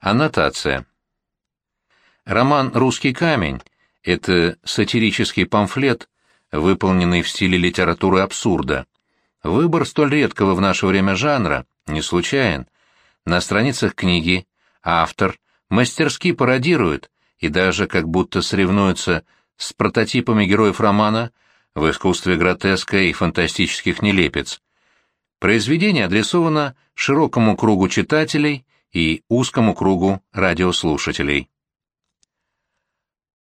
Аннотация. Роман «Русский камень» — это сатирический памфлет, выполненный в стиле литературы абсурда. Выбор столь редкого в наше время жанра не случайен. На страницах книги автор мастерски пародирует и даже как будто соревнуется с прототипами героев романа в искусстве гротеска и фантастических нелепец. Произведение адресовано широкому кругу читателей и узкому кругу радиослушателей.